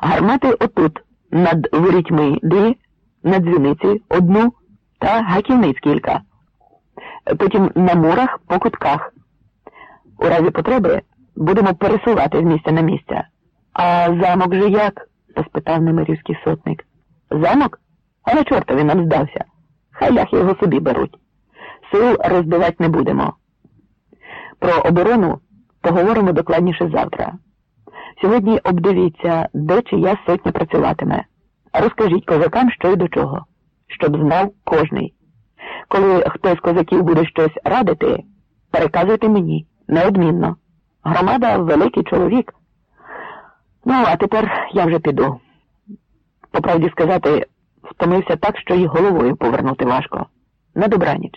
Гармати отут, над ворітьми дві, на дзвіниці одну та гаківниць кілька. Потім на мурах по кутках. У разі потреби будемо пересувати з місця на місце. А замок же як? поспитав немирівський сотник. Замок? А на чорта він нам здався. Хай ляхи його собі беруть. Сил розбивати не будемо. Про оборону поговоримо докладніше завтра. Сьогодні обдивіться, де чия сотня працюватиме. Розкажіть козакам, що й до чого, щоб знав кожний. Коли хтось з козаків буде щось радити, переказуйте мені неодмінно. Громада великий чоловік. Ну, а тепер я вже піду. По правді сказати, втомився так, що й головою повернути важко. На добраніч.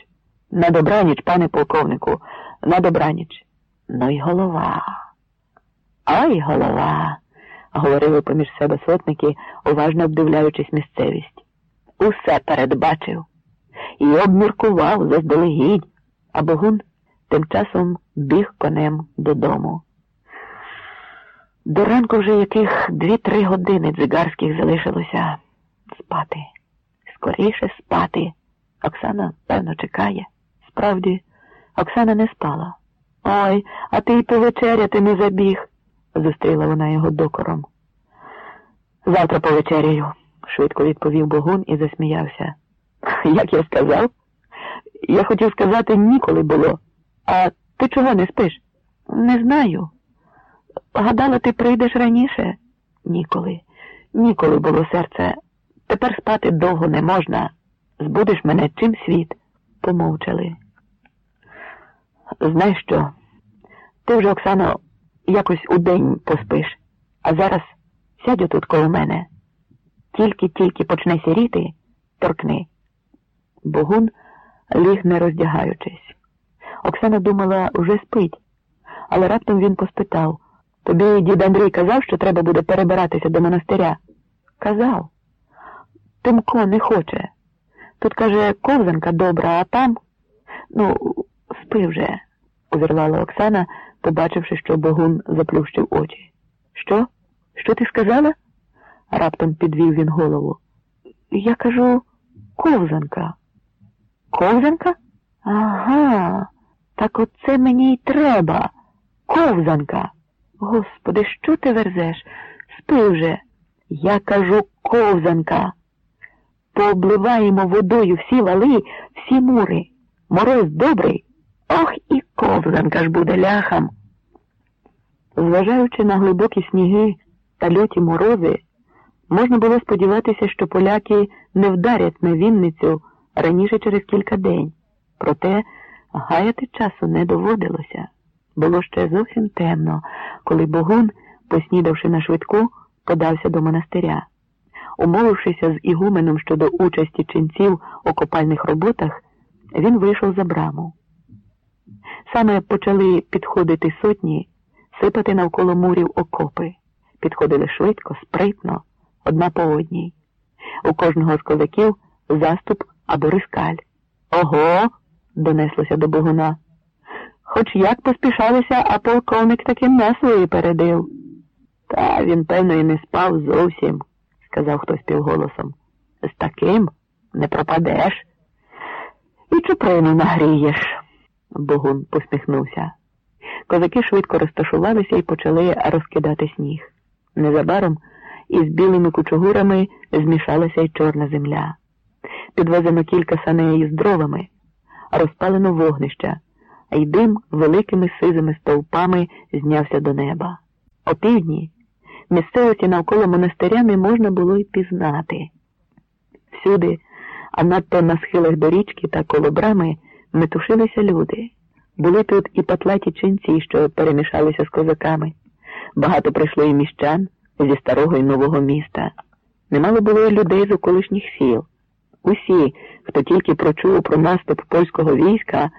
На добраніч, пане полковнику, на добраніч. Ну й голова. Ай, голова, говорили поміж себе сотники, уважно обдивляючись місцевість. Усе передбачив і обміркував заздалегідь, а Богун тим часом біг конем додому. До ранку вже яких дві-три години дзигарських залишилося спати. Скоріше спати. Оксана, певно, чекає. Справді, Оксана не спала. Ой, а ти й повечеряти не забіг, зустріла вона його докором. Завтра повечеряю, швидко відповів Богун і засміявся. Як я сказав? Я хотів сказати, ніколи було. А ти чого не спиш? Не знаю. Гадала, ти прийдеш раніше? Ніколи. Ніколи було серце. Тепер спати довго не можна. Збудеш мене чим світ. Помовчали. Знаєш що? Ти вже, Оксано, якось у день поспиш, а зараз сядь отут коло мене. Тільки-тільки почне сіріти, торкни. Богун ліг не роздягаючись. Оксана думала, уже спить, але раптом він поспитав тобі дід Андрій казав, що треба буде перебиратися до монастиря? Казав. Тимко не хоче. Тут, каже, ковзанка добра, а там. Ну, спи вже, увірвала Оксана, побачивши, що Богун заплющив очі. Що? Що ти сказала? раптом підвів він голову. Я кажу, ковзанка. Ковзанка? Ага, так оце мені й треба. Ковзанка. Господи, що ти верзеш? Спи вже. Я кажу ковзанка. Пообливаємо водою всі вали, всі мури. Мороз добрий. Ох ковзанка ж буде ляхам. Зважаючи на глибокі сніги та льоті морози, можна було сподіватися, що поляки не вдарять на Вінницю раніше через кілька день. Проте гаяти часу не доводилося. Було ще зовсім темно, коли Богун, поснідавши на швидку, подався до монастиря. Умовившися з ігуменом щодо участі ченців у копальних роботах, він вийшов за браму. Саме почали підходити сотні, сипати навколо мурів окопи. Підходили швидко, спритно, одна по одній. У кожного з козаків заступ або рискаль. Ого! донеслося до Богуна. Хоч як поспішалися, а полковник таки нас випередив. Та він, певно, і не спав зовсім, сказав хтось півголосом. З таким не пропадеш. І чуприну нагрієш. Богун посміхнувся. Козаки швидко розташувалися і почали розкидати сніг. Незабаром із білими кучугурами змішалася й чорна земля. Підвезено кілька саней з дровами, розпалено вогнища, а й дим великими сизими стовпами знявся до неба. О півдні місцевості навколо монастиря не можна було й пізнати. Всюди, а надто на схилах до річки та коло брами, метушилися люди. Були тут і патлаті ченці, що перемішалися з козаками. Багато прийшло і міщан зі старого і нового міста. Немало було і людей з околишніх сіл. Усі, хто тільки прочув про наступ польського війська,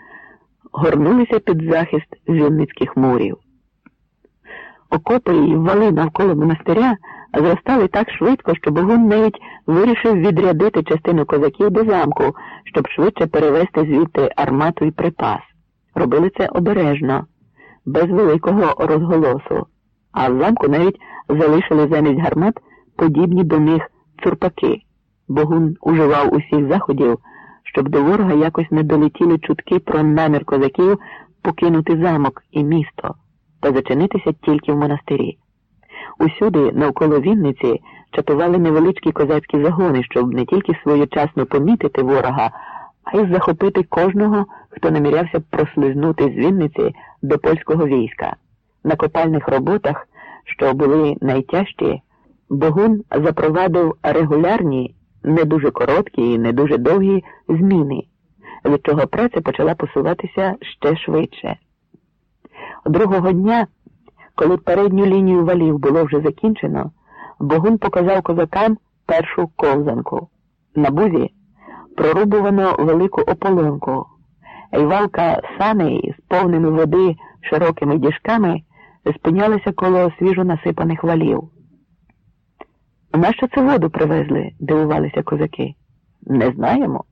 горнулися під захист Вінницьких мурів. Окопи і вали навколо монастиря зростали так швидко, що Богун навіть вирішив відрядити частину козаків до замку, щоб швидше перевезти звідти армату і припас. Робили це обережно, без великого розголосу, а в замку навіть залишили замість гармат подібні до них цурпаки. Богун уживав усіх заходів, щоб до ворога якось не долетіли чутки про намір козаків покинути замок і місто та зачинитися тільки в монастирі. Усюди, навколо Вінниці, чатували невеличкі козацькі загони, щоб не тільки своєчасно помітити ворога, а й захопити кожного, хто намірявся прослизнути з Вінниці до польського війська. На копальних роботах, що були найтяжчі, Богун запровадив регулярні, не дуже короткі і не дуже довгі зміни, від чого праця почала посуватися ще швидше. Другого дня, коли передню лінію валів було вже закінчено, Богун показав козакам першу ковзанку. На бузі прорубувано велику ополонку, і валка саней з повними води широкими діжками спинялися коло свіжо насипаних валів. Нащо це воду привезли? дивувалися козаки. Не знаємо.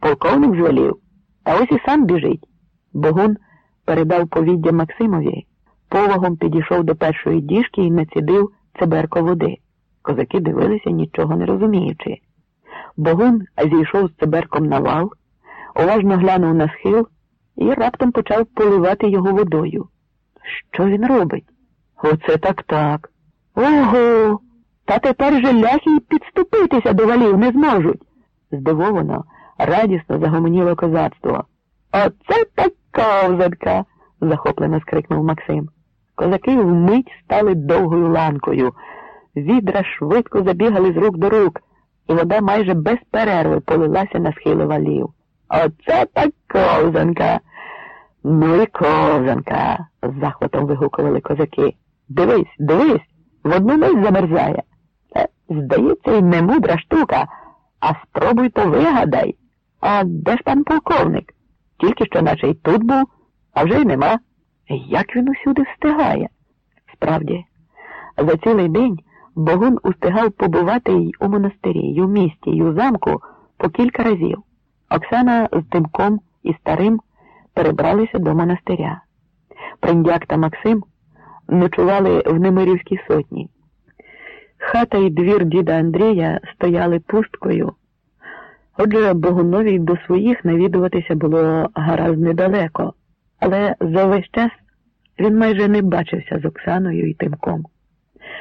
Полковник звелів, та ось і сам біжить. Богун передав повіддя Максимові, повагом підійшов до першої діжки і націдив цеберко води. Козаки дивилися, нічого не розуміючи. Богун зійшов з циберком на вал, уважно глянув на схил і раптом почав поливати його водою. Що він робить? Оце так так. Ого! Та тепер же ляхи підступитися до валів не зможуть. Здивовано, радісно загомоніло козацтво. Оце так ковзанка. захоплено скрикнув Максим. Козаки вмить стали довгою ланкою. Відра швидко забігали з рук до рук і вода майже без перерви полилася на схили валів. Оце так ковзанка. Ну і ковзанка, з захватом вигукували козаки. Дивись, дивись, в одну мить замерзає. Е, здається, й не мудра штука, а спробуй то вигадай. А де ж пан полковник? Тільки що наче й тут був, а вже й нема. Як він усюди встигає? Справді, за цілий день. Богун устигав побувати й у монастирі, й у місті, й у замку по кілька разів. Оксана з Тимком і старим перебралися до монастиря. Приндяк та Максим ночували в Немирівській сотні. Хата і двір діда Андрія стояли пусткою. Отже, Богунові до своїх навідуватися було гаразд недалеко, але за весь час він майже не бачився з Оксаною і Тимком.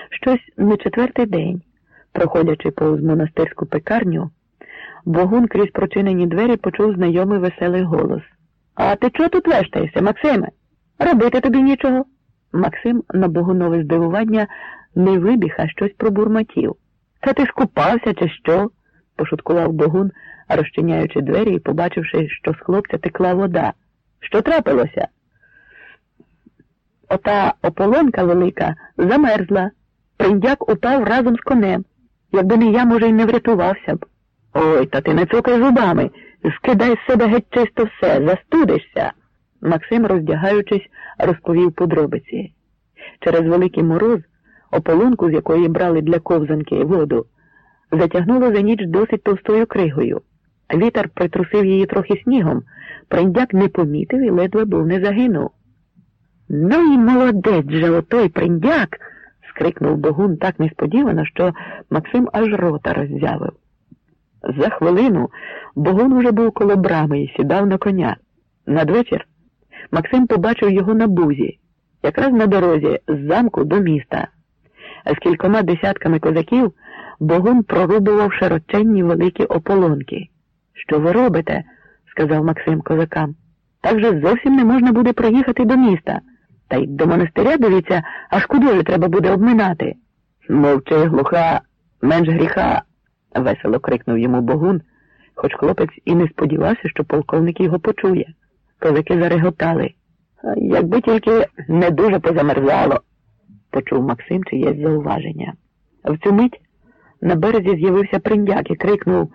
Щось не четвертий день, проходячи повз монастирську пекарню, Богун крізь прочинені двері почув знайомий веселий голос. А ти чого тут вештаєшся, Максиме? Робити тобі нічого. Максим на Богунове здивування не вибіг, а щось пробурмотів. Та ти ж купався, чи що? Пошуткував Богун, розчиняючи двері і побачивши, що з хлопця текла вода. Що трапилося? Ота ополонка велика замерзла. Приндяк упав разом з конем. Якби не я, може, й не врятувався б. Ой, та ти не цокай зубами. Скидай з себе геть чисто все, застудишся. Максим, роздягаючись, розповів подробиці. Через великий мороз, ополонку, з якої брали для ковзанки воду, затягнуло за ніч досить товстою кригою. Вітер притрусив її трохи снігом, приндяк не помітив і ледве був не загинув. Ну і молодець же отой приндяк скрикнув Богун так несподівано, що Максим аж рота роззявив. За хвилину Богун уже був коло брами і сідав на коня. Надвечір Максим побачив його на бузі, якраз на дорозі з замку до міста. З кількома десятками козаків Богун прорубував широченні великі ополонки. Що ви робите? сказав Максим козакам. Так же зовсім не можна буде проїхати до міста. Та й до монастиря дивіться, аж кудою треба буде обминати. Мовчи, глуха, менш гріха, весело крикнув йому Богун, хоч хлопець і не сподівався, що полковник його почує. Козаки зареготали. Якби тільки не дуже позамерзало, почув Максим чиєсь зауваження. В цю мить на березі з'явився приндяк і крикнув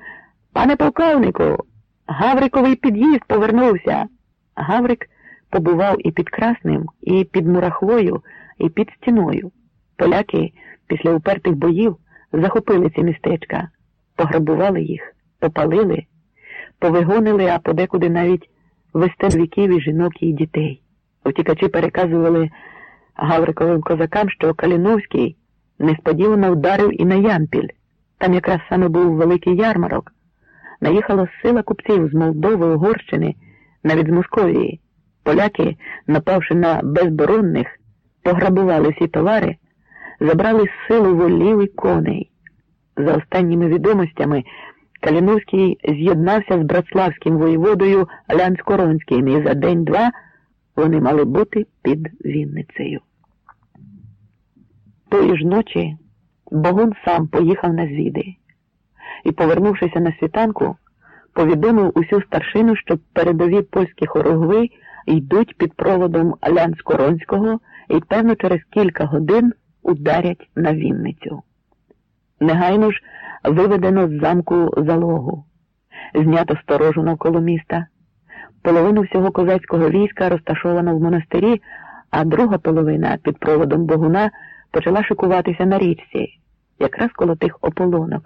Пане полковнику, Гавриковий під'їзд повернувся. Гаврик побував і під Красним, і під Мурахвою, і під стіною. Поляки після упертих боїв захопили ці містечка, пограбували їх, попалили, повигонили, а подекуди навіть віків і жінок і дітей. Утікачі переказували Гавриковим козакам, що Каліновський несподівано вдарив і на Ямпіль. Там якраз саме був великий ярмарок. Наїхала сила купців з Молдови, Угорщини, навіть з Московії. Поляки, напавши на безборонних, пограбували всі товари, забрали силу волів і коней. За останніми відомостями, Каліновський з'єднався з братславським воєводою Лянськоронським, і за день-два вони мали бути під Вінницею. Тої ж ночі Богун сам поїхав на звіди і, повернувшися на світанку, повідомив усю старшину, що передові польські хорогви йдуть під проводом Лянськоронського і, певно, через кілька годин ударять на Вінницю. Негайно ж виведено з замку залогу, знято сторожу навколо міста. Половину всього козацького війська розташовано в монастирі, а друга половина під проводом Богуна почала шикуватися на річці, якраз коло тих ополонок.